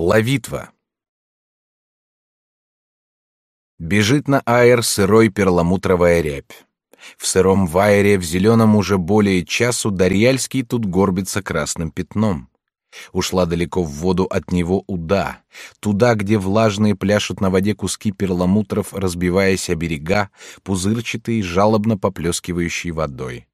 Лавитва. Бежит на аэр сырой перламутровая рябь. В сыром ваере, в зеленом уже более часу, Дарьяльский тут горбится красным пятном. Ушла далеко в воду от него уда, туда, где влажные пляшут на воде куски перламутров, разбиваясь о берега, пузырчатые, жалобно поплескивающие водой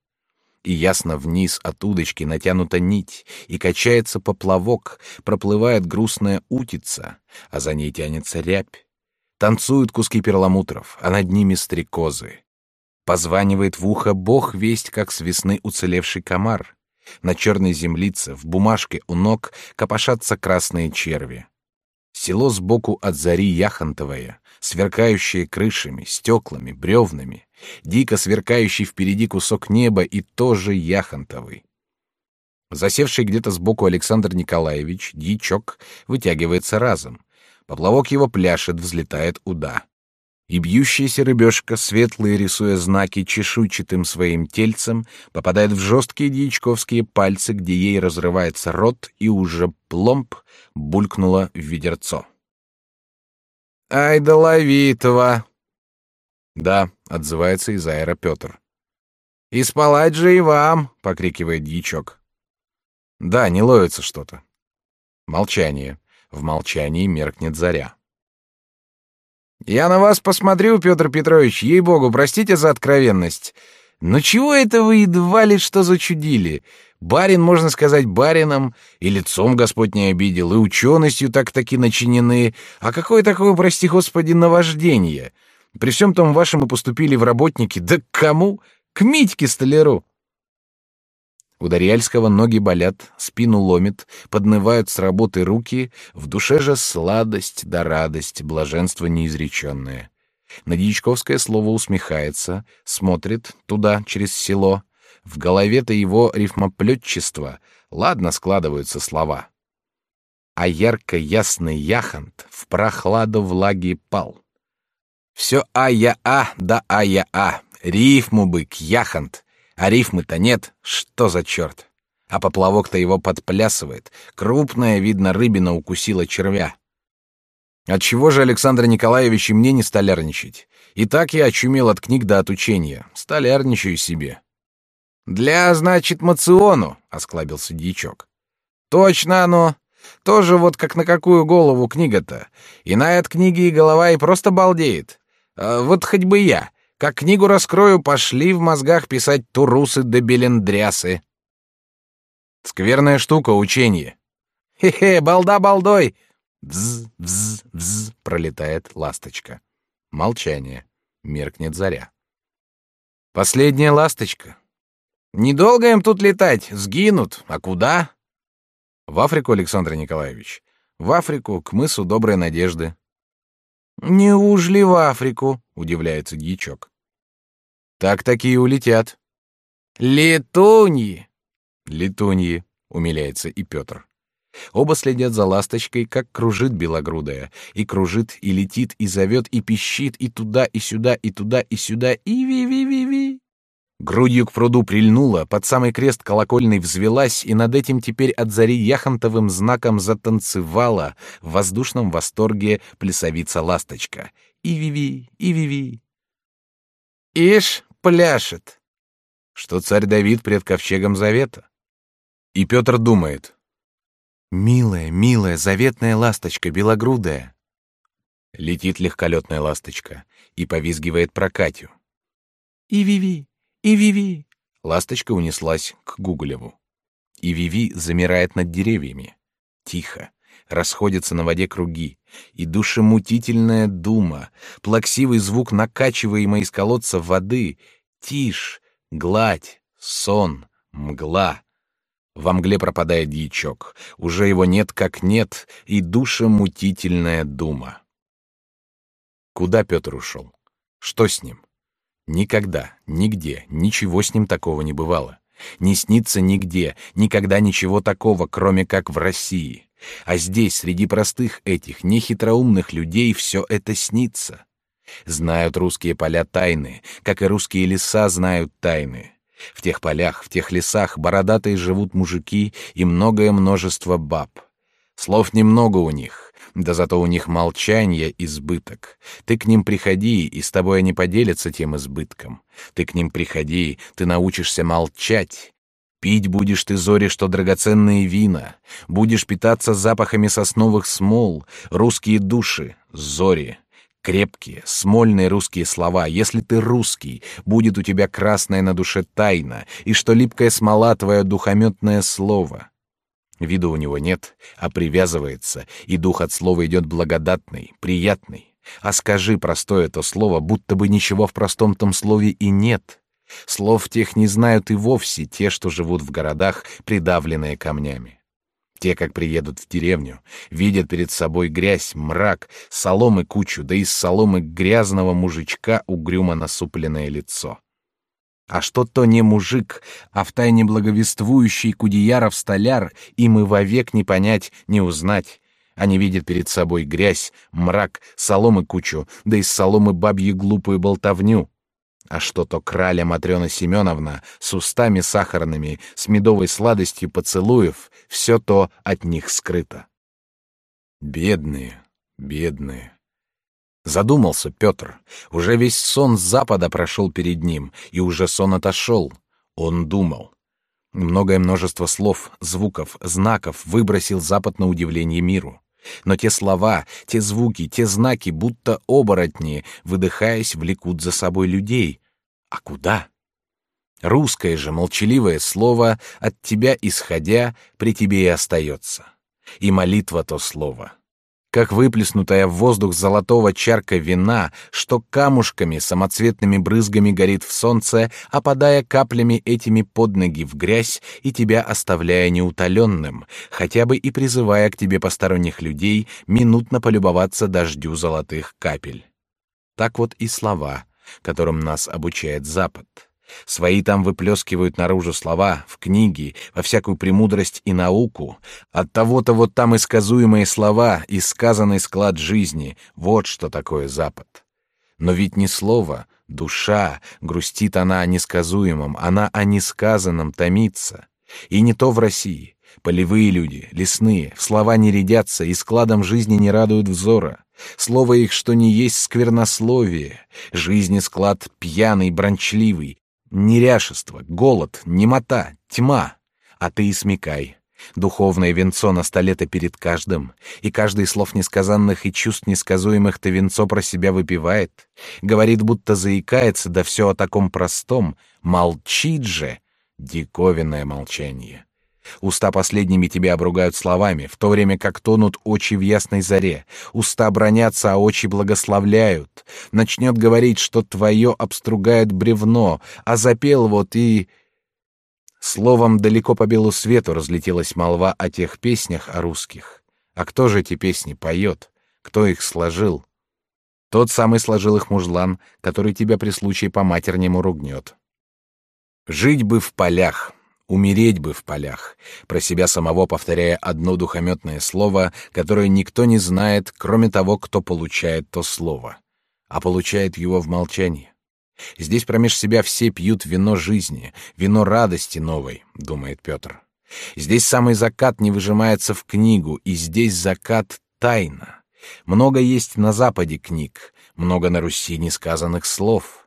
и ясно вниз от удочки натянута нить, и качается поплавок, проплывает грустная утица, а за ней тянется рябь. Танцуют куски перламутров, а над ними стрекозы. Позванивает в ухо бог весть, как с весны уцелевший комар. На черной землице, в бумажке у ног, копошатся красные черви. Село сбоку от зари Яхонтовое, сверкающее крышами, стеклами, бревнами, дико сверкающий впереди кусок неба и тоже яхонтовый. Засевший где-то сбоку Александр Николаевич, дьячок, вытягивается разом. Поплавок его пляшет, взлетает уда. И бьющаяся рыбешка, светлые рисуя знаки чешуйчатым своим тельцем, попадает в жесткие дьячковские пальцы, где ей разрывается рот, и уже пломб булькнула в ведерцо. «Ай да ловитого!» «Да», — отзывается из аэро Петр. «И спалать же и вам!» — покрикивает дьячок. «Да, не ловится что-то». Молчание. В молчании меркнет заря. «Я на вас посмотрю, Петр Петрович, ей-богу, простите за откровенность. Но чего это вы едва ли что зачудили? Барин, можно сказать, барином, и лицом Господь не обидел, и ученостью так-таки начинены. А какое такое, прости господи, наваждение? При всем том вашем мы поступили в работники. Да к кому? К Митьке Столяру. У Дарьяльского ноги болят, спину ломит, поднывают с работы руки, в душе же сладость да радость, блаженство неизреченное. На Дьячковское слово усмехается, смотрит туда, через село. В голове-то его рифмоплетчество, ладно складываются слова. А ярко-ясный яхонт в прохладу влаги пал. Все а-я-а, да а-я-а. Рифму бы, кьяхант. А рифмы-то нет. Что за черт? А поплавок-то его подплясывает. Крупная, видно, рыбина укусила червя. Отчего же, Александр Николаевич, и мне не столярничать? И так я очумел от книг до от учения. Столярничаю себе. «Для, значит, мациону», — осклабился дьячок. «Точно оно. Тоже вот как на какую голову книга-то. И на от книги и голова и просто балдеет. А вот хоть бы я. Как книгу раскрою, пошли в мозгах писать турусы да белендрясы. Скверная штука учение. Хе-хе, балда балдой. Вз, вз, вз, пролетает ласточка. Молчание. Меркнет заря. Последняя ласточка. Недолго им тут летать, сгинут. А куда? В Африку, Александр Николаевич. В Африку, к мысу Доброй Надежды. «Неужели в Африку?» — удивляется дьячок. «Так такие улетят». «Летуньи!» «Летуньи», — умиляется и Петр. Оба следят за ласточкой, как кружит белогрудая, и кружит, и летит, и зовет, и пищит, и туда, и сюда, и туда, и сюда, и ви-ви-ви-ви. Грудью к пруду прильнула, под самый крест колокольный взвелась и над этим теперь от зари яхонтовым знаком затанцевала в воздушном восторге плясовица-ласточка. И-ви-ви, и-ви-ви. Ишь, пляшет. Что царь Давид пред ковчегом завета. И Петр думает. Милая, милая, заветная ласточка, белогрудая. Летит легколетная ласточка и повизгивает про Катю. И ви и Виви!» Ласточка унеслась к Гуголеву. И Виви замирает над деревьями. Тихо. Расходятся на воде круги. И душемутительная дума, плаксивый звук накачиваемой из колодца воды, тишь, гладь, сон, мгла. Во мгле пропадает дьячок. Уже его нет как нет, и душемутительная дума. Куда Петр ушел? Что с ним? Никогда, нигде, ничего с ним такого не бывало. Не снится нигде, никогда ничего такого, кроме как в России. А здесь, среди простых этих, нехитроумных людей, все это снится. Знают русские поля тайны, как и русские леса знают тайны. В тех полях, в тех лесах бородатые живут мужики и многое множество баб. Слов немного у них, да зато у них молчание избыток. Ты к ним приходи, и с тобой они поделятся тем избытком. Ты к ним приходи, ты научишься молчать. Пить будешь ты, зори, что драгоценные вина. Будешь питаться запахами сосновых смол, русские души, зори. Крепкие, смольные русские слова. Если ты русский, будет у тебя красная на душе тайна, и что липкая смола твое духометное слово. Вида у него нет, а привязывается, и дух от слова идет благодатный, приятный. А скажи простое то слово, будто бы ничего в простом том слове и нет. Слов тех не знают и вовсе те, что живут в городах, придавленные камнями. Те, как приедут в деревню, видят перед собой грязь, мрак, соломы кучу, да из соломы грязного мужичка угрюмо насупленное лицо. А что то не мужик, а втайне благовествующий Кудеяров столяр, им и вовек не понять, не узнать. Они видят перед собой грязь, мрак, соломы кучу, да из соломы бабью глупую болтовню. А что то краля Матрёна Семеновна с устами сахарными, с медовой сладостью поцелуев, все то от них скрыто. Бедные, бедные. Задумался Петр. Уже весь сон с запада прошел перед ним, и уже сон отошел. Он думал. Многое множество слов, звуков, знаков выбросил Запад на удивление миру. Но те слова, те звуки, те знаки, будто оборотни, выдыхаясь, влекут за собой людей. А куда? Русское же молчаливое слово, от тебя исходя, при тебе и остается. И молитва то слово как выплеснутая в воздух золотого чарка вина, что камушками, самоцветными брызгами горит в солнце, опадая каплями этими под ноги в грязь и тебя оставляя неутоленным, хотя бы и призывая к тебе посторонних людей минутно полюбоваться дождю золотых капель. Так вот и слова, которым нас обучает Запад. Свои там выплескивают наружу слова, в книги, во всякую премудрость и науку. От того-то вот там и сказуемые слова, и сказанный склад жизни. Вот что такое Запад. Но ведь не слово, душа, грустит она о несказуемом, она о несказанном томится. И не то в России. Полевые люди, лесные, в слова не рядятся и складом жизни не радуют взора. Слово их, что не есть сквернословие. Жизни склад пьяный, брончливый, Неряшество, голод, немота, тьма. А ты и смекай. Духовное венцо на столе-то перед каждым, и каждый слов несказанных и чувств несказуемых то венцо про себя выпивает, говорит, будто заикается, да все о таком простом, молчит же, диковинное молчание. Уста последними тебя обругают словами, в то время как тонут очи в ясной заре. Уста бронятся, а очи благословляют. Начнет говорить, что твое обстругает бревно, а запел вот и... Словом, далеко по белу свету разлетелась молва о тех песнях о русских. А кто же эти песни поет? Кто их сложил? Тот самый сложил их мужлан, который тебя при случае по матернему ругнет. Жить бы в полях, Умереть бы в полях, про себя самого повторяя одно духометное слово, которое никто не знает, кроме того, кто получает то слово, а получает его в молчании. Здесь промеж себя все пьют вино жизни, вино радости новой, думает Петр. Здесь самый закат не выжимается в книгу, и здесь закат тайна. Много есть на Западе книг, много на Руси несказанных слов.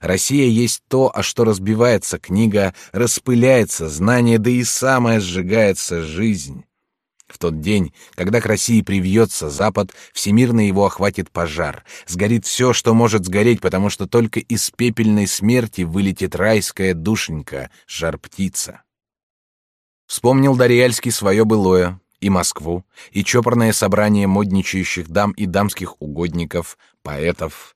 Россия есть то, о что разбивается книга, распыляется знание, да и самая сжигается жизнь. В тот день, когда к России привьется Запад, всемирно его охватит пожар. Сгорит все, что может сгореть, потому что только из пепельной смерти вылетит райская душенька, жар-птица. Вспомнил Дарьяльский свое былое, и Москву, и чопорное собрание модничающих дам и дамских угодников, поэтов,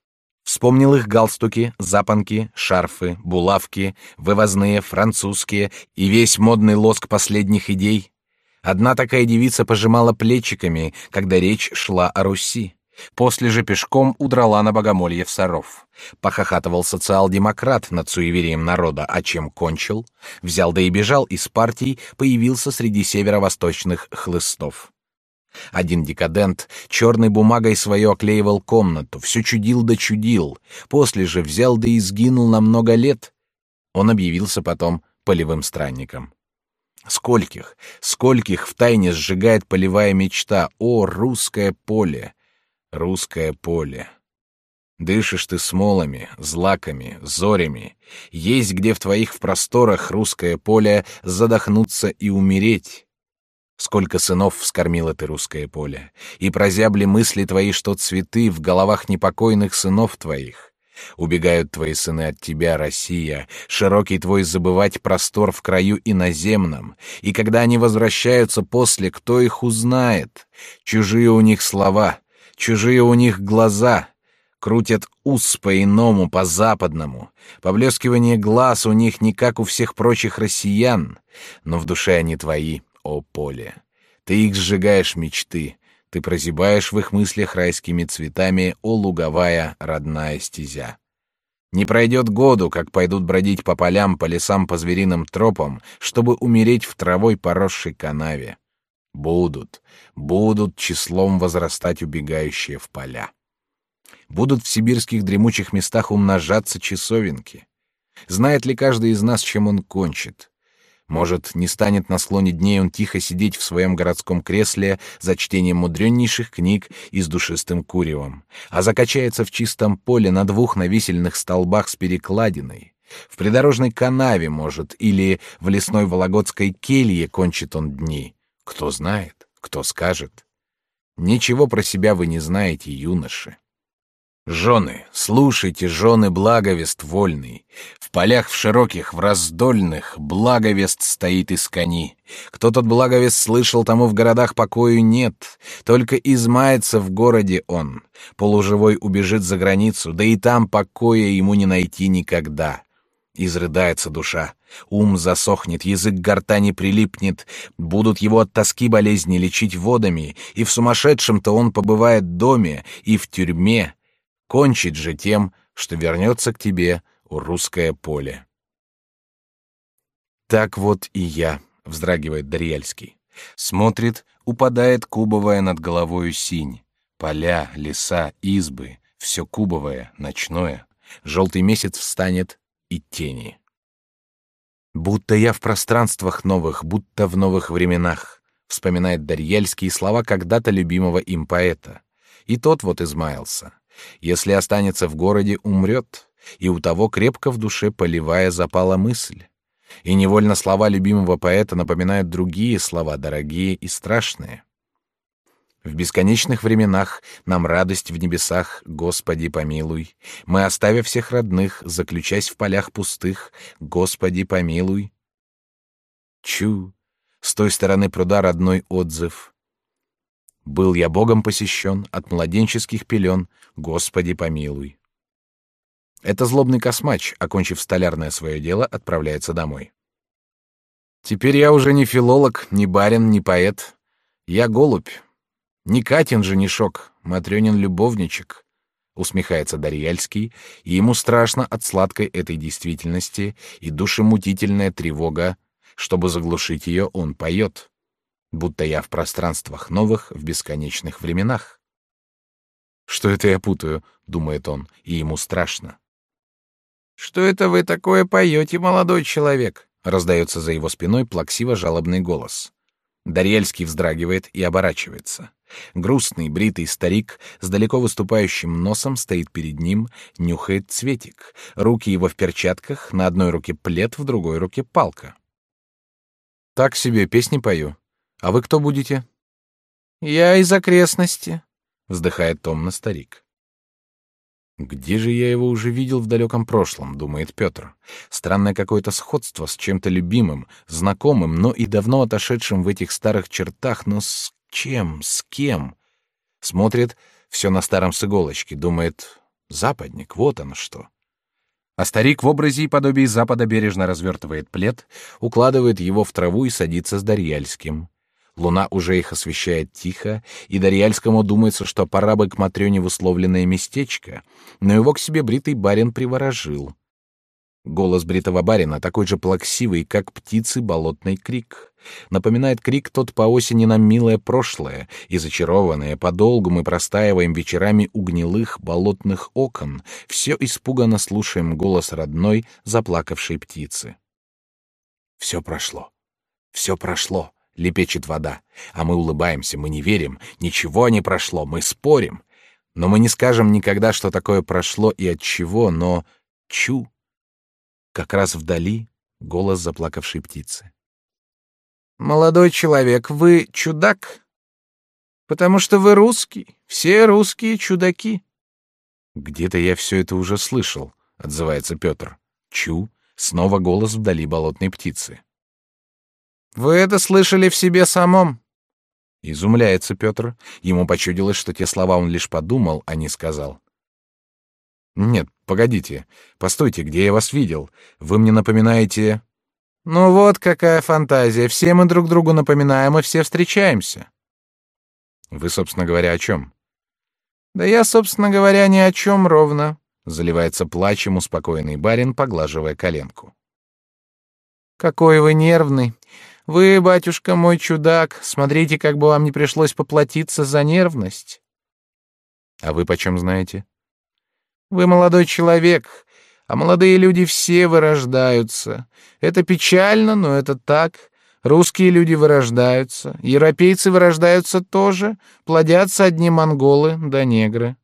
Вспомнил их галстуки, запонки, шарфы, булавки, вывозные, французские и весь модный лоск последних идей. Одна такая девица пожимала плечиками, когда речь шла о Руси. После же пешком удрала на богомолье в Саров. Похохатывал социал-демократ над суеверием народа, а чем кончил? Взял да и бежал из партий, появился среди северо-восточных хлыстов. Один декадент черной бумагой свою оклеивал комнату, все чудил да чудил, после же взял да и сгинул на много лет. Он объявился потом полевым странником. Скольких, скольких в тайне сжигает полевая мечта. О, русское поле! Русское поле! Дышишь ты смолами, злаками, зорями. Есть где в твоих в просторах русское поле задохнуться и умереть. Сколько сынов вскормило ты русское поле, и прозябли мысли твои, что цветы в головах непокойных сынов твоих. Убегают твои сыны от тебя, Россия, широкий твой забывать простор в краю иноземном, и когда они возвращаются после, кто их узнает? Чужие у них слова, чужие у них глаза, крутят ус по-иному, по-западному. Поблескивание глаз у них не как у всех прочих россиян, но в душе они твои, о поле. Ты их сжигаешь мечты, ты прозябаешь в их мыслях райскими цветами, о луговая родная стезя. Не пройдет году, как пойдут бродить по полям, по лесам, по звериным тропам, чтобы умереть в травой поросшей канаве. Будут, будут числом возрастать убегающие в поля. Будут в сибирских дремучих местах умножаться часовенки. Знает ли каждый из нас, чем он кончит? Может, не станет на склоне дней он тихо сидеть в своем городском кресле за чтением мудреннейших книг и с душистым куревом, а закачается в чистом поле на двух нависельных столбах с перекладиной. В придорожной канаве, может, или в лесной вологодской келье кончит он дни. Кто знает, кто скажет. Ничего про себя вы не знаете, юноши. Жены, слушайте, жены, благовест вольный. В полях в широких, в раздольных, благовест стоит из кони. Кто тот благовест слышал, тому в городах покою нет. Только измается в городе он. Полуживой убежит за границу, да и там покоя ему не найти никогда. Изрыдается душа, ум засохнет, язык гортани прилипнет, будут его от тоски болезни лечить водами, и в сумасшедшем-то он побывает доме, и в тюрьме, кончить же тем, что вернется к тебе у русское поле. Так вот и я, вздрагивает Дарьяльский. Смотрит, упадает кубовая над головою синь. Поля, леса, избы, все кубовое, ночное. Желтый месяц встанет и тени. Будто я в пространствах новых, будто в новых временах, вспоминает Дарьяльский слова когда-то любимого им поэта. И тот вот измаялся. Если останется в городе, умрет, и у того крепко в душе поливая запала мысль. И невольно слова любимого поэта напоминают другие слова, дорогие и страшные. В бесконечных временах нам радость в небесах, Господи, помилуй. Мы, оставив всех родных, заключась в полях пустых, Господи, помилуй. Чу, с той стороны пруда родной отзыв. Был я Богом посещен от младенческих пелен, Господи помилуй. Это злобный космач, окончив столярное свое дело, отправляется домой. Теперь я уже не филолог, не барин, не поэт. Я голубь. Не Катин женишок, Матрёнин любовничек. Усмехается Дарьяльский, и ему страшно от сладкой этой действительности и душемутительная тревога. Чтобы заглушить ее, он поет будто я в пространствах новых, в бесконечных временах. Что это я путаю, думает он, и ему страшно. Что это вы такое поете, молодой человек? Раздается за его спиной плаксиво жалобный голос. Дарьельский вздрагивает и оборачивается. Грустный, бритый старик с далеко выступающим носом стоит перед ним, нюхает цветик. Руки его в перчатках, на одной руке плед, в другой руке палка. Так себе песни пою, а вы кто будете? Я из окрестности, вздыхает томно старик. Где же я его уже видел в далеком прошлом, думает Петр. Странное какое-то сходство с чем-то любимым, знакомым, но и давно отошедшим в этих старых чертах, но с чем, с кем? Смотрит все на старом с иголочки, думает, западник, вот оно что. А старик в образе и подобии запада бережно развертывает плед, укладывает его в траву и садится с Дарьяльским. Луна уже их освещает тихо, и Дарьяльскому думается, что пора бы к Матрёне в условленное местечко, но его к себе бритый барин приворожил. Голос бритого барина такой же плаксивый, как птицы болотный крик. Напоминает крик тот по осени нам милое прошлое, и зачарованное, подолгу мы простаиваем вечерами у гнилых болотных окон, все испуганно слушаем голос родной, заплакавшей птицы. Все прошло. Все прошло, лепечет вода, а мы улыбаемся, мы не верим, ничего не прошло, мы спорим. Но мы не скажем никогда, что такое прошло и от чего, но чу. Как раз вдали голос заплакавшей птицы. Молодой человек, вы чудак? Потому что вы русский, все русские чудаки. Где-то я все это уже слышал, отзывается Петр. Чу, снова голос вдали болотной птицы. Вы это слышали в себе самом? Изумляется Петр. Ему почудилось, что те слова он лишь подумал, а не сказал. Нет, погодите. Постойте, где я вас видел? Вы мне напоминаете... Ну вот какая фантазия. Все мы друг другу напоминаем и все встречаемся. Вы, собственно говоря, о чем? Да я, собственно говоря, ни о чем ровно. Заливается плачем успокоенный барин, поглаживая коленку. Какой вы нервный. Вы, батюшка мой чудак, смотрите, как бы вам не пришлось поплатиться за нервность. А вы почем знаете? Вы молодой человек, а молодые люди все вырождаются. Это печально, но это так. Русские люди вырождаются, европейцы вырождаются тоже, плодятся одни монголы да негры.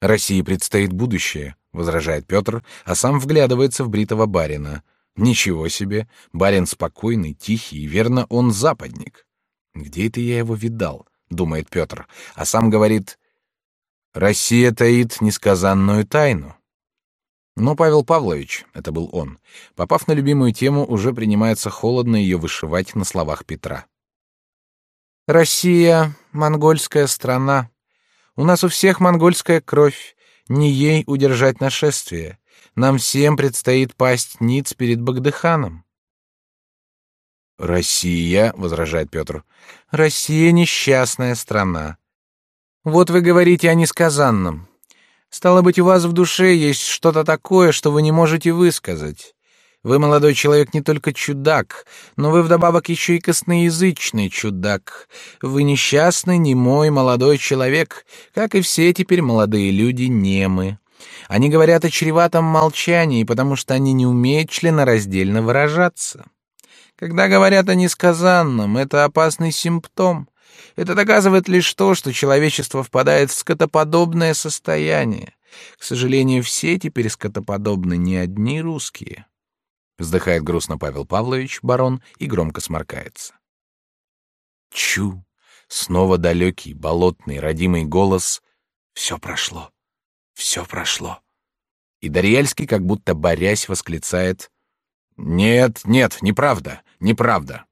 России предстоит будущее, возражает Петр, а сам вглядывается в бритого барина. Ничего себе, барин спокойный, тихий, и верно он западник. Где это я его видал? думает Петр, а сам говорит: Россия таит несказанную тайну. Но Павел Павлович, это был он, попав на любимую тему, уже принимается холодно ее вышивать на словах Петра. Россия — монгольская страна. У нас у всех монгольская кровь. Не ей удержать нашествие. Нам всем предстоит пасть ниц перед Багдыханом. Россия, возражает Петр, Россия несчастная страна. Вот вы говорите о несказанном. Стало быть, у вас в душе есть что-то такое, что вы не можете высказать. Вы, молодой человек, не только чудак, но вы вдобавок еще и косноязычный чудак. Вы несчастный, немой, молодой человек, как и все теперь молодые люди немы. Они говорят о чреватом молчании, потому что они не умеют членораздельно выражаться. Когда говорят о несказанном, это опасный симптом. Это доказывает лишь то, что человечество впадает в скотоподобное состояние. К сожалению, все теперь скотоподобны не одни русские. Вздыхает грустно Павел Павлович, барон, и громко сморкается. Чу! Снова далекий, болотный, родимый голос. Все прошло. Все прошло. И Дарьяльский, как будто борясь, восклицает. Нет, нет, неправда, неправда.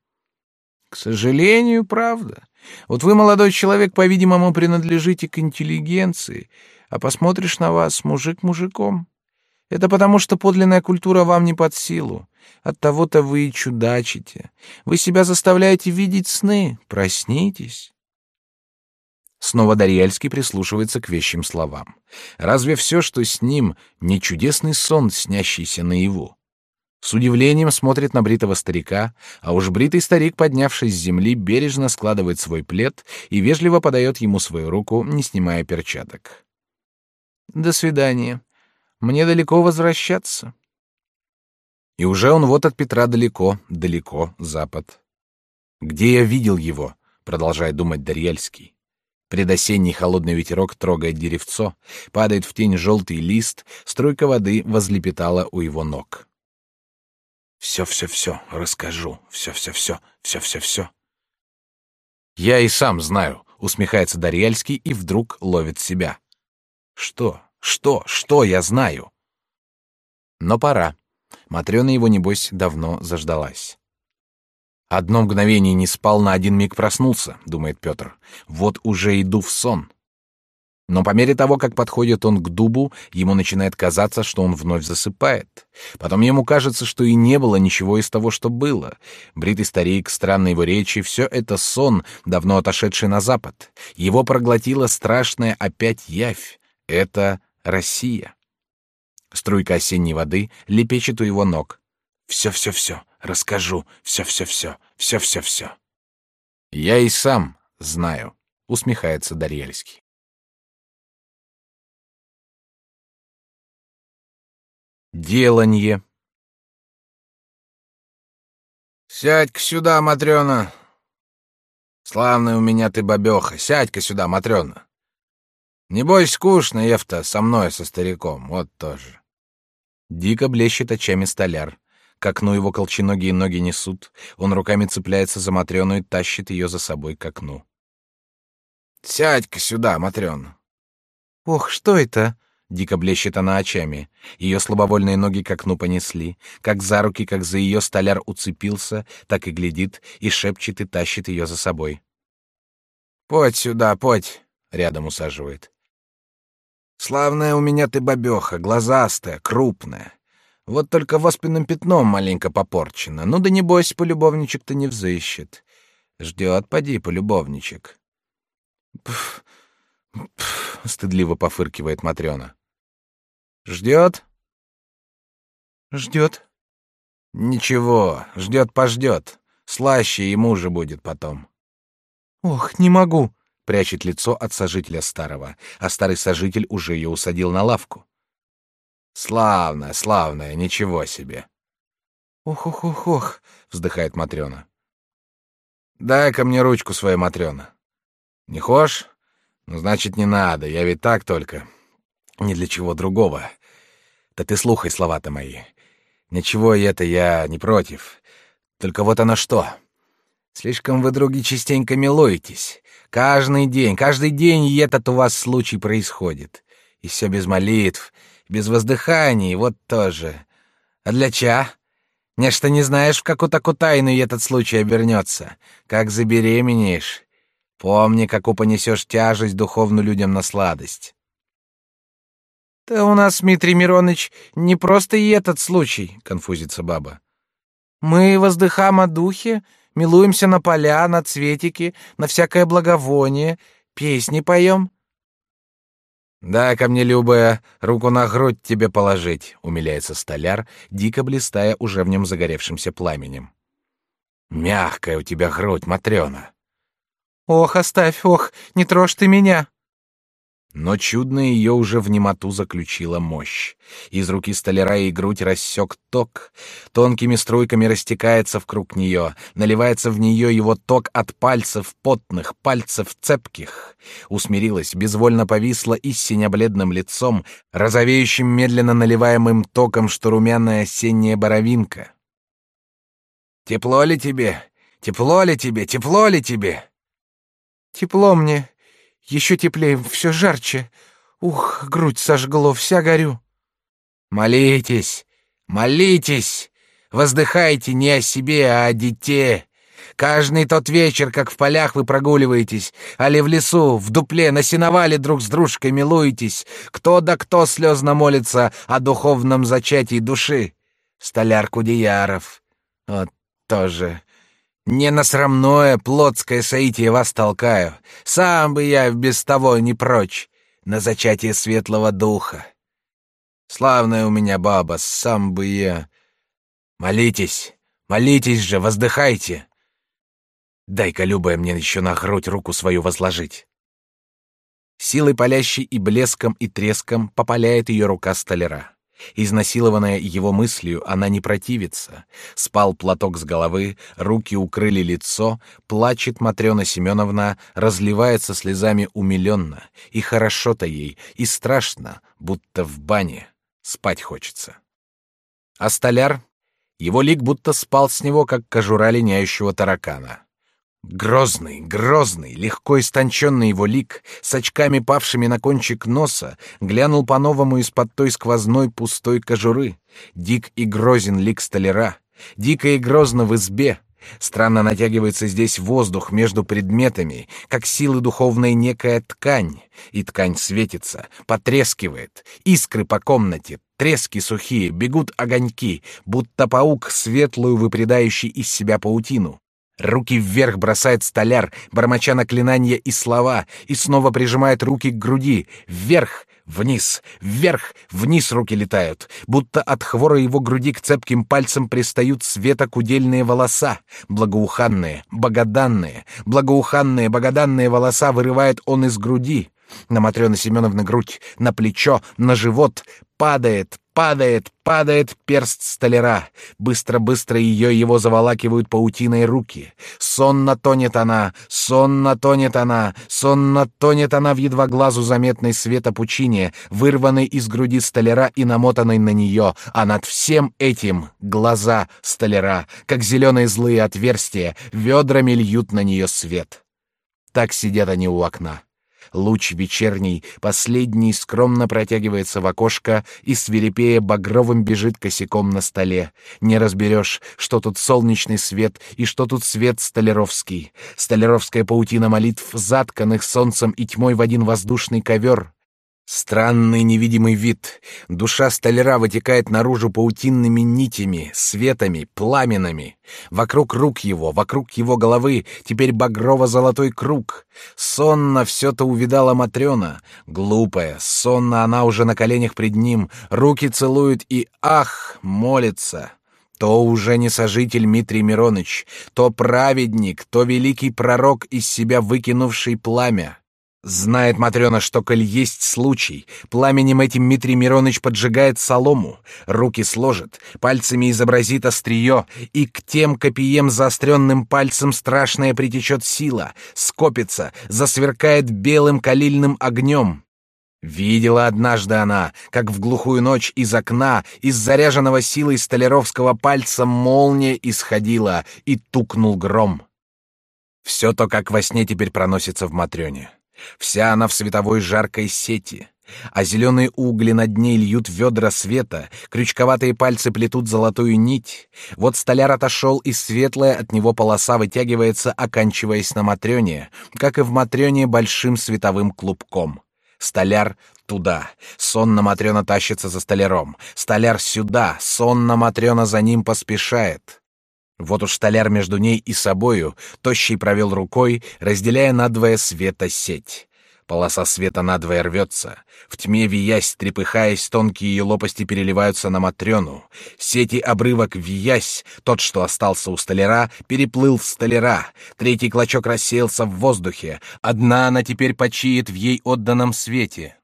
К сожалению, правда. Вот вы, молодой человек, по-видимому, принадлежите к интеллигенции, а посмотришь на вас, мужик мужиком. Это потому, что подлинная культура вам не под силу. От того-то вы и чудачите. Вы себя заставляете видеть сны. Проснитесь. Снова Дарьяльский прислушивается к вещим словам. Разве все, что с ним, не чудесный сон, снящийся наяву? С удивлением смотрит на бритого старика, а уж бритый старик, поднявшись с земли, бережно складывает свой плед и вежливо подает ему свою руку, не снимая перчаток. До свидания. Мне далеко возвращаться. И уже он вот от Петра далеко, далеко, запад. Где я видел его? Продолжает думать Дарьяльский. Предосенний холодный ветерок трогает деревцо, падает в тень желтый лист, струйка воды возлепетала у его ног. Все-все-все расскажу. Все-все-все, все-все-все. Я и сам знаю, усмехается Дарьяльский и вдруг ловит себя. Что? Что? Что я знаю? Но пора. Матрёна его, небось, давно заждалась. Одно мгновение не спал, на один миг проснулся, думает Петр. Вот уже иду в сон. Но по мере того, как подходит он к дубу, ему начинает казаться, что он вновь засыпает. Потом ему кажется, что и не было ничего из того, что было. Бритый старик, странные его речи — все это сон, давно отошедший на запад. Его проглотила страшная опять явь. Это Россия. Струйка осенней воды лепечет у его ног. «Все-все-все, расскажу, все-все-все, все-все-все». «Я и сам знаю», — усмехается Дарьельский. Деланье. Сядь-ка сюда, Матрена. Славная у меня ты бабёха. Сядь-ка сюда, Матрена. Не бойся скучно, Евта, со мной, со стариком. Вот тоже. Дико блещет очами столяр. К окну его колченогие ноги несут. Он руками цепляется за Матрёну и тащит ее за собой к окну. Сядь-ка сюда, Матрёна. Ох, что это? Дико блещет она очами. Ее слабовольные ноги к окну понесли. Как за руки, как за ее столяр уцепился, так и глядит, и шепчет, и тащит ее за собой. «Подь сюда, подь!» — рядом усаживает. «Славная у меня ты бабеха, глазастая, крупная. Вот только воспинным пятном маленько попорчена. Ну да не бойся, полюбовничек-то не взыщет. Ждет, поди, полюбовничек». «Пф, пф», — стыдливо пофыркивает Матрена. Ждет? Ждет. Ничего, ждет-пождет. Слаще ему же будет потом. Ох, не могу. Прячет лицо от сожителя старого, а старый сожитель уже ее усадил на лавку. Славная, славная, ничего себе. Ох, ох, ох, ох, вздыхает Матрена. Дай-ка мне ручку свою, Матрена. Не хочешь? Ну, значит, не надо, я ведь так только. Ни для чего другого. Да ты слухай слова-то мои. Ничего это я не против. Только вот оно что. Слишком вы, други, частенько милуетесь. Каждый день, каждый день и этот у вас случай происходит. И все без молитв, без воздыханий, вот тоже. А для ча? Нечто не знаешь, в какую такую тайну этот случай обернется. Как забеременеешь. Помни, как понесешь тяжесть духовную людям на сладость. «Да у нас, Дмитрий Миронович, не просто и этот случай», — конфузится баба. «Мы воздыхаем о духе, милуемся на поля, на цветики, на всякое благовоние, песни поем». «Да, ко мне, Любая, руку на грудь тебе положить», — умиляется столяр, дико блистая уже в нем загоревшимся пламенем. «Мягкая у тебя грудь, Матрена». «Ох, оставь, ох, не трожь ты меня!» Но чудно ее уже в немоту заключила мощь. Из руки столяра и грудь рассек ток, тонкими струйками растекается вокруг нее, наливается в нее его ток от пальцев потных, пальцев цепких. Усмирилась, безвольно повисла и синя-бледным лицом, розовеющим медленно наливаемым током, что румяная осенняя боровинка. «Тепло ли тебе? Тепло ли тебе? Тепло ли тебе?» «Тепло мне», еще теплее, все жарче. Ух, грудь сожгло, вся горю. Молитесь, молитесь, воздыхайте не о себе, а о дите. Каждый тот вечер, как в полях вы прогуливаетесь, али в лесу, в дупле, на сеновале друг с дружкой милуетесь, кто да кто слезно молится о духовном зачатии души. Столяр Кудеяров. Вот тоже. Не на срамное плотское соитие вас толкаю. Сам бы я без того не прочь на зачатие светлого духа. Славная у меня баба, сам бы я... Молитесь, молитесь же, воздыхайте. Дай-ка, любая, мне еще на грудь руку свою возложить. Силой палящей и блеском и треском попаляет ее рука столяра. Изнасилованная его мыслью, она не противится. Спал платок с головы, руки укрыли лицо, плачет Матрена Семеновна, разливается слезами умиленно. И хорошо-то ей, и страшно, будто в бане. Спать хочется. А столяр? Его лик будто спал с него, как кожура линяющего таракана. Грозный, грозный, легко истонченный его лик, с очками павшими на кончик носа, глянул по-новому из-под той сквозной пустой кожуры. Дик и грозен лик столяра, дико и грозно в избе. Странно натягивается здесь воздух между предметами, как силы духовной некая ткань, и ткань светится, потрескивает, искры по комнате, трески сухие, бегут огоньки, будто паук светлую выпредающий из себя паутину. Руки вверх бросает столяр, бормоча наклинания и слова, и снова прижимает руки к груди. Вверх, вниз, вверх, вниз руки летают, будто от хвора его груди к цепким пальцам пристают светокудельные волоса. Благоуханные, богоданные, благоуханные, богоданные волоса вырывает он из груди. На Матрёны Семеновны грудь, на плечо, на живот, падает, Падает, падает перст столяра. Быстро-быстро ее его заволакивают паутиной руки. Сонно тонет она, сонно тонет она, сонно тонет она в едва глазу заметной света пучине, вырванной из груди столяра и намотанной на нее, а над всем этим глаза столяра, как зеленые злые отверстия, ведрами льют на нее свет. Так сидят они у окна. Луч вечерний, последний, скромно протягивается в окошко и свирепея багровым бежит косяком на столе. Не разберешь, что тут солнечный свет и что тут свет столяровский. Столяровская паутина молитв, затканных солнцем и тьмой в один воздушный ковер. Странный невидимый вид. Душа столяра вытекает наружу паутинными нитями, светами, пламенами. Вокруг рук его, вокруг его головы теперь багрово-золотой круг. Сонно все-то увидала Матрена. Глупая, сонно она уже на коленях пред ним, руки целует и, ах, молится. То уже не сожитель Митрий Мироныч, то праведник, то великий пророк из себя выкинувший пламя. Знает Матрена, что, коль есть случай, пламенем этим Дмитрий Мироныч поджигает солому, руки сложит, пальцами изобразит острие, и к тем копием заостренным пальцем страшная притечет сила, скопится, засверкает белым калильным огнем. Видела однажды она, как в глухую ночь из окна, из заряженного силой столяровского пальца молния исходила, и тукнул гром. Все то, как во сне теперь проносится в Матрёне. Вся она в световой жаркой сети, а зеленые угли над ней льют ведра света, крючковатые пальцы плетут золотую нить. Вот столяр отошел, и светлая от него полоса вытягивается, оканчиваясь на Матрёне, как и в Матрёне большим световым клубком. Столяр туда, сонно Матрёна тащится за столяром. Столяр сюда, сонно Матрёна за ним поспешает. Вот уж столяр между ней и собою, тощий провел рукой, разделяя надвое света сеть. Полоса света надвое рвется. В тьме виясь, трепыхаясь, тонкие ее лопасти переливаются на Матрёну. Сети обрывок виясь, тот, что остался у столяра, переплыл в столяра. Третий клочок рассеялся в воздухе. Одна она теперь почиет в ей отданном свете.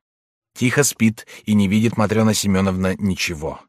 Тихо спит, и не видит Матрёна Семеновна ничего.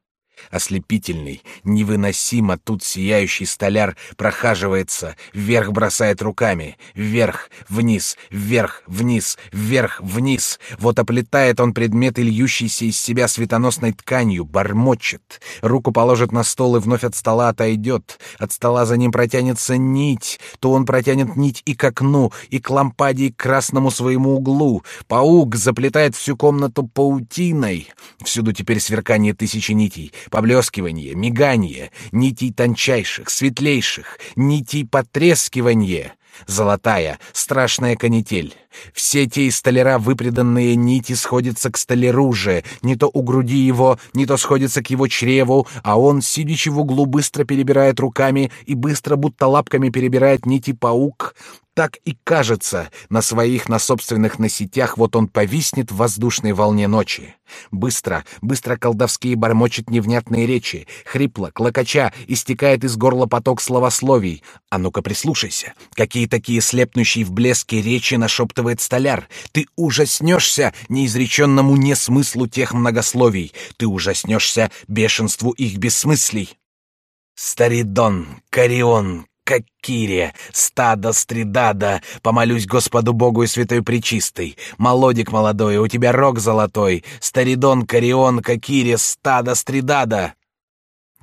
Ослепительный, невыносимо тут сияющий столяр прохаживается, вверх бросает руками, вверх, вниз, вверх, вниз, вверх, вниз. Вот оплетает он предмет, льющийся из себя светоносной тканью, бормочет. Руку положит на стол и вновь от стола отойдет. От стола за ним протянется нить, то он протянет нить и к окну, и к лампаде, и к красному своему углу. Паук заплетает всю комнату паутиной. Всюду теперь сверкание тысячи нитей поблескивание, мигание, нитей тончайших, светлейших, нитей потрескивание. Золотая, страшная канитель. Все те из столяра выпреданные нити сходятся к столяру же, не то у груди его, не то сходятся к его чреву, а он, сидячи в углу, быстро перебирает руками и быстро, будто лапками перебирает нити паук, так и кажется, на своих, на собственных носитях вот он повиснет в воздушной волне ночи. Быстро, быстро колдовские бормочет невнятные речи, хрипло, клокоча, истекает из горла поток словословий. А ну-ка прислушайся, какие такие слепнущие в блеске речи нашептывает столяр. Ты ужаснешься неизреченному несмыслу тех многословий, ты ужаснешься бешенству их бессмыслий. Старидон, Карион, Какире, стадо стридада, помолюсь Господу Богу и Святой Пречистой. Молодик молодой, у тебя рог золотой, старидон, карион, какире, стадо стридада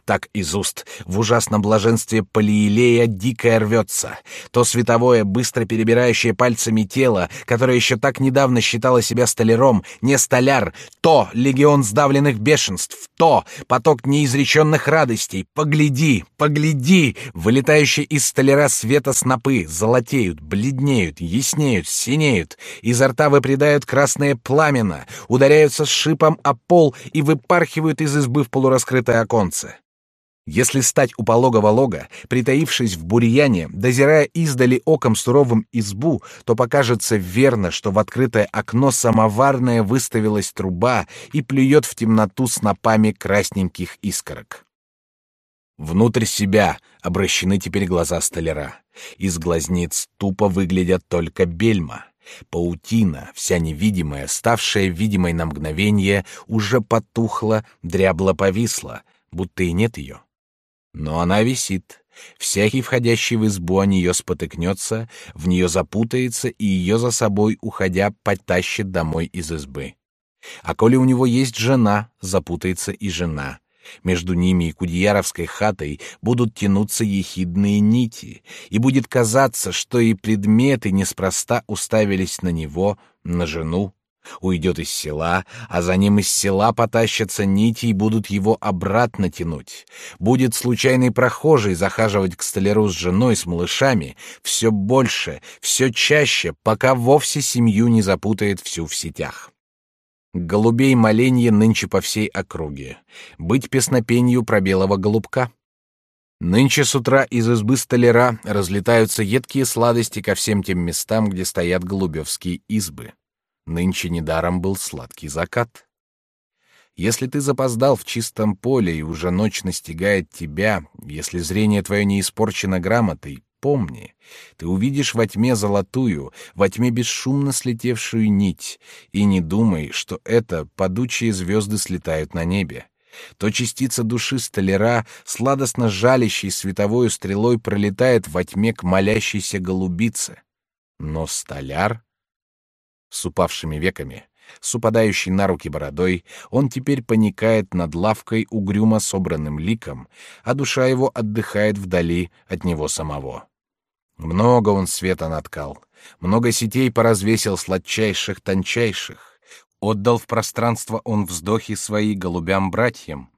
так из уст, в ужасном блаженстве Полиилея дикое рвется. То световое, быстро перебирающее пальцами тело, которое еще так недавно считало себя столяром, не столяр, то легион сдавленных бешенств, то поток неизреченных радостей. Погляди, погляди! Вылетающие из столяра света снопы золотеют, бледнеют, яснеют, синеют. Изо рта выпредают красное пламена, ударяются с шипом о пол и выпархивают из избы в полураскрытое оконце. Если стать у пологого лога, притаившись в бурьяне, дозирая издали оком суровым избу, то покажется верно, что в открытое окно самоварная выставилась труба и плюет в темноту снопами красненьких искорок. Внутрь себя обращены теперь глаза столяра. Из глазниц тупо выглядят только бельма. Паутина, вся невидимая, ставшая видимой на мгновение, уже потухла, дрябла повисла, будто и нет ее. Но она висит. Всякий, входящий в избу, о нее спотыкнется, в нее запутается и ее за собой, уходя, потащит домой из избы. А коли у него есть жена, запутается и жена. Между ними и Кудеяровской хатой будут тянуться ехидные нити, и будет казаться, что и предметы неспроста уставились на него, на жену. Уйдет из села, а за ним из села потащатся нити и будут его обратно тянуть. Будет случайный прохожий захаживать к столяру с женой, с малышами, все больше, все чаще, пока вовсе семью не запутает всю в сетях. Голубей моленье нынче по всей округе. Быть песнопенью про белого голубка. Нынче с утра из избы столяра разлетаются едкие сладости ко всем тем местам, где стоят голубевские избы. Нынче недаром был сладкий закат. Если ты запоздал в чистом поле и уже ночь настигает тебя, если зрение твое не испорчено грамотой, Помни, ты увидишь во тьме золотую, во тьме бесшумно слетевшую нить, и не думай, что это падучие звезды слетают на небе. То частица души столяра, сладостно жалящей световой стрелой, пролетает во тьме к молящейся голубице. Но столяр с упавшими веками, с упадающей на руки бородой, он теперь паникает над лавкой угрюмо собранным ликом, а душа его отдыхает вдали от него самого. Много он света наткал, много сетей поразвесил сладчайших, тончайших. Отдал в пространство он вздохи свои голубям-братьям.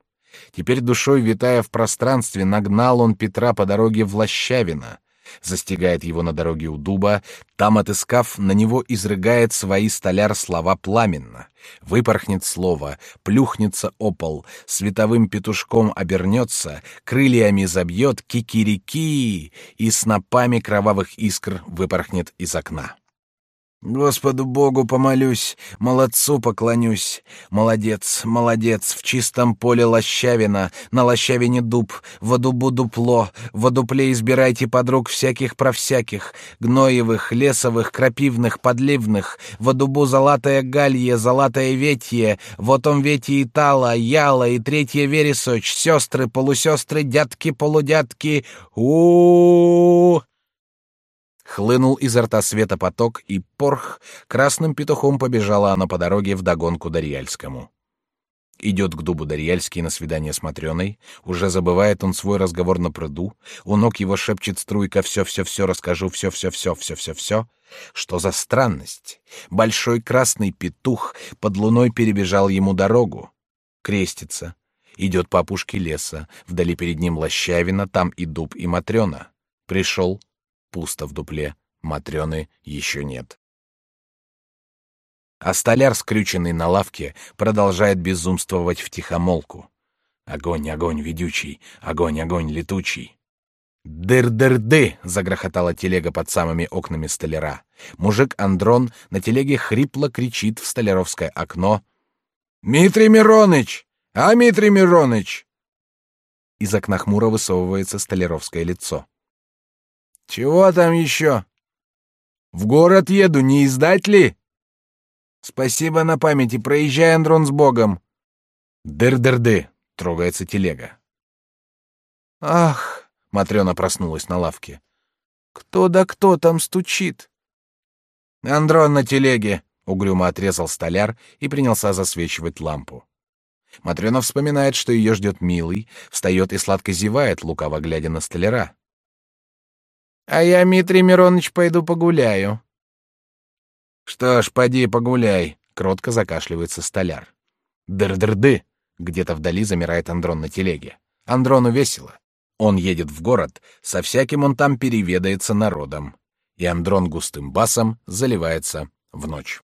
Теперь душой, витая в пространстве, нагнал он Петра по дороге в Лощавино, застигает его на дороге у дуба, там, отыскав, на него изрыгает свои столяр слова пламенно. Выпорхнет слово, плюхнется опол, световым петушком обернется, крыльями забьет кикирики и снопами кровавых искр выпорхнет из окна. Господу Богу помолюсь, молодцу поклонюсь. Молодец, молодец, в чистом поле лощавина, на лощавине дуб, в дубу дупло, в дупле избирайте подруг всяких про всяких, гноевых, лесовых, крапивных, подливных, в дубу золотая галье, золотое ветье, вот он ветье и тала, яла и третья вересочь, сестры, полусестры, дядки, полудядки, у, -у, -у, -у Хлынул изо рта света поток, и порх красным петухом побежала она по дороге в догонку Дарьяльскому. Идет к дубу Дарьяльский на свидание с Матрёной, уже забывает он свой разговор на пруду, у ног его шепчет струйка «все-все-все расскажу, все-все-все, все-все-все». Что за странность? Большой красный петух под луной перебежал ему дорогу. Крестится. Идет по опушке леса, вдали перед ним лощавина, там и дуб, и Матрёна. Пришел, Пусто в дупле. Матрёны еще нет. А столяр, скрюченный на лавке, продолжает безумствовать в тихомолку. Огонь, огонь ведючий, огонь, огонь летучий. «Дыр-дыр-ды!» — загрохотала телега под самыми окнами столяра. Мужик Андрон на телеге хрипло кричит в столяровское окно. «Митрий Мироныч! А, Митрий Мироныч!» Из окна хмуро высовывается столяровское лицо. Чего там еще? В город еду, не издать ли? Спасибо на памяти, проезжай, Андрон, с Богом. Дыр-дыр-ды, трогается телега. Ах, Матрёна проснулась на лавке. Кто да кто там стучит? Андрон на телеге, угрюмо отрезал столяр и принялся засвечивать лампу. Матрёна вспоминает, что ее ждет милый, встает и сладко зевает, лукаво глядя на столяра. А я, Митрий Миронович, пойду погуляю. Что ж, поди погуляй, кротко закашливается столяр. Дыр-дыр-ды, где-то вдали замирает Андрон на телеге. Андрону весело. Он едет в город, со всяким он там переведается народом. И Андрон густым басом заливается в ночь.